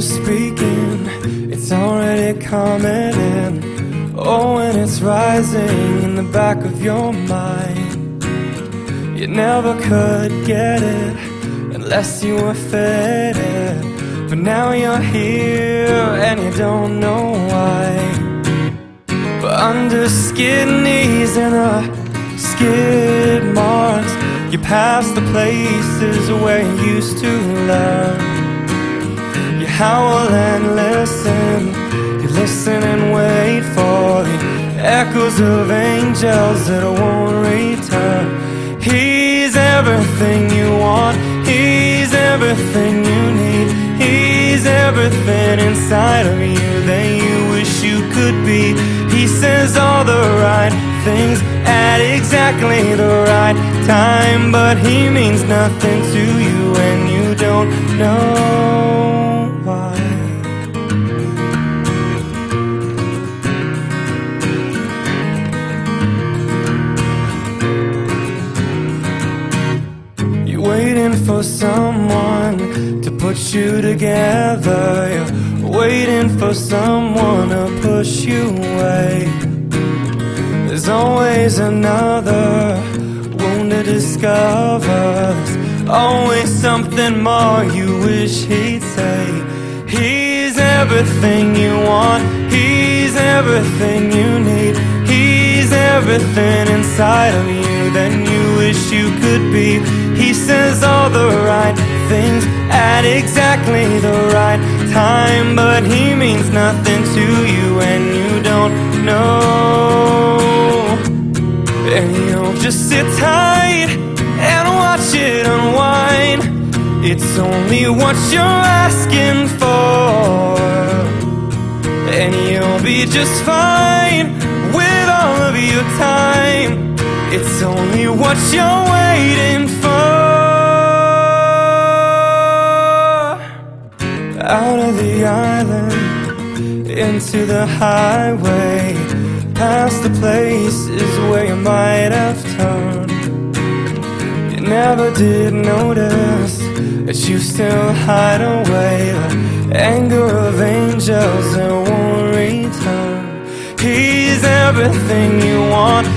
speaking, it's already coming in. Oh, and it's rising in the back of your mind. You never could get it unless you were fed it. But now you're here and you don't know why. But under skid knees and a skid marks, you pass the places where you used to learn howl and listen. You listen and wait for the echoes of angels that won't return. He's everything you want, He's everything you need. He's everything inside of you that you wish you could be. He says all the right things at exactly the right time, but he means nothing to you and you don't know. For someone to put you together. You're waiting for someone to push you away. There's always another wound to discover. There's always something more you wish he'd say. He's everything you want, he's everything you need. He's everything inside of you that you wish you could be. He says all the right things at exactly the right time, but he means nothing to you and you don't know. And you'll just sit tight and watch it unwind. It's only what you're asking for, and you'll be just fine with all of your time. It's only what you're waiting for. Out of the island, into the highway, past the places where you might have turned. You never did notice that you still hide away the anger of angels that won't return. He's everything you want.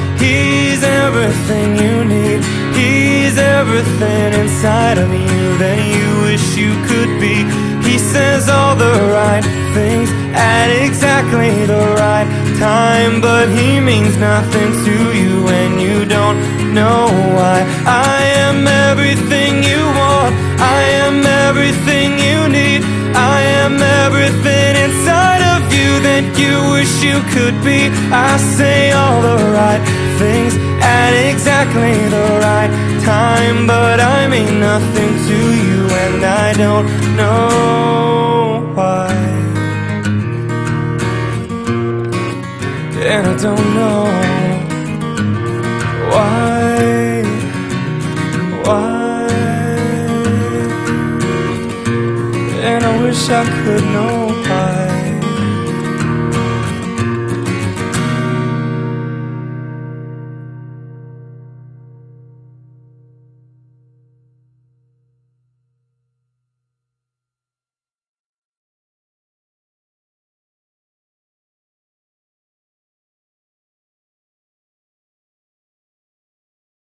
Everything you need. He's everything inside of you that you wish you could be. He says all the right things at exactly the right time, but he means nothing to you and you don't know why. I am everything you want. I am everything you need. I am everything inside of you that you wish you could be. I say all exactly the right time, but I mean nothing to you, and I don't know why. And I don't know why. Why? And I wish I could know